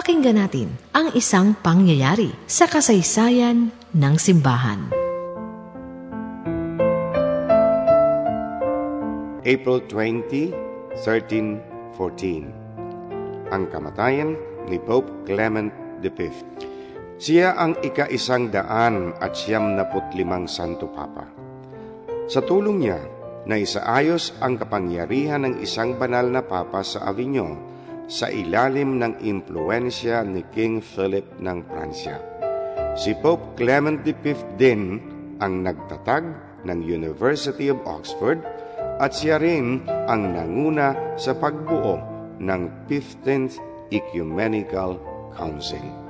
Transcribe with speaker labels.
Speaker 1: Pakinggan natin ang isang pangyayari sa kasaysayan ng simbahan.
Speaker 2: April 20, 1314 Ang kamatayan ni Pope Clement V. Siya ang ika-isang daan at siyam na putlimang Santo Papa. Sa tulong niya, na isaayos ang kapangyarihan ng isang banal na Papa sa Avignon sa ilalim ng impluensya ni King Philip ng Pransya. Si Pope Clement V din ang nagtatag ng University of Oxford at siya rin ang nanguna sa pagbuo ng 15th Ecumenical Council.